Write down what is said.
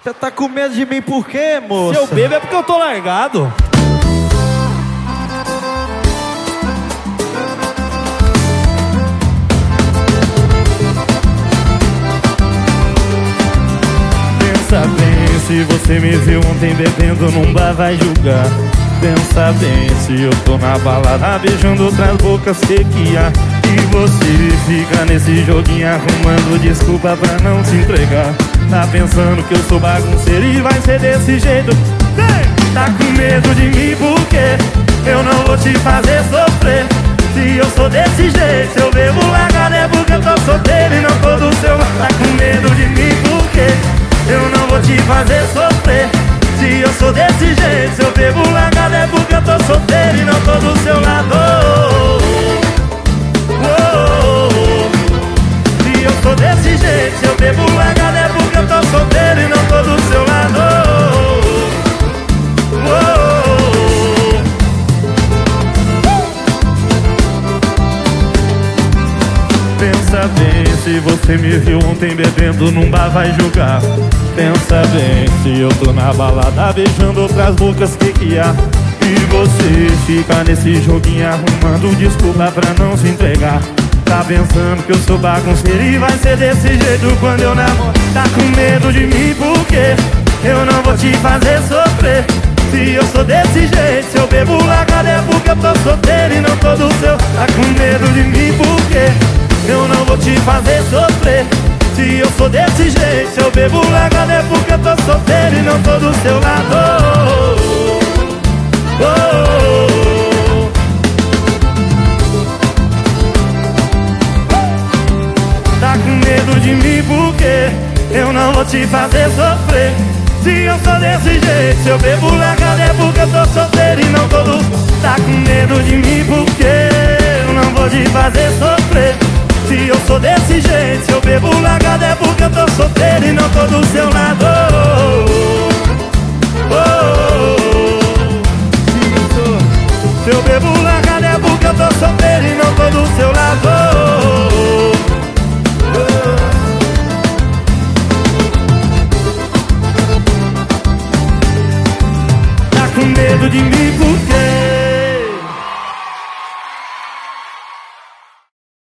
Você tá com medo de mim por quê, moça? Se eu bebo é porque eu tô largado. Pensa bem, se você me viu ontem bebendo num bar, vai julgar. Pensa bem, se eu tô na balada beijando outras bocas que que há E você fica nesse joguinho arrumando desculpa pra não se entregar Tá pensando que eu sou bagunceiro e vai ser desse jeito. Tá com medo de mim porque eu não vou te fazer sofrer. Se eu sou desse jeito, se eu bebo largado é porque eu tô solteiro e não tô do seu Tá com medo de mim porque eu não vou te fazer sofrer. Se eu sou desse jeito, se eu bebo largado é porque Pensa bem, se você me viu ontem bebendo num bar vai julgar. Pensa bem, se eu tô na balada beijando outras bocas, que que há? E você fica nesse joguinho arrumando desculpa pra não se entregar. Tá pensando que eu sou bagunceiro e vai ser desse jeito quando eu namoro. Tá com medo de mim porque eu não vou te fazer sofrer. Se eu sou desse jeito, se eu bebo largado é porque eu tô solteiro e não tô do seu. Tá com medo de mim porque vou te fazer sofrer. Se eu sou desse jeito, eu bebo largado é porque eu tô solteiro e não tô do seu lado. Oh, oh, oh. Tá com medo de mim porque eu não vou te fazer sofrer. Se eu sou desse jeito, eu bebo largado é porque eu tô solteiro e não tô do... Tá com medo de mim porque eu não vou te fazer sofrer eu sou desse jeito. Se eu bebo largado é porque eu tô solteiro e não tô do seu lado. Oh, oh, oh, Se eu bebo largado é porque eu tô solteiro e não tô do seu lado. Oh, oh. Tá com medo de mim porque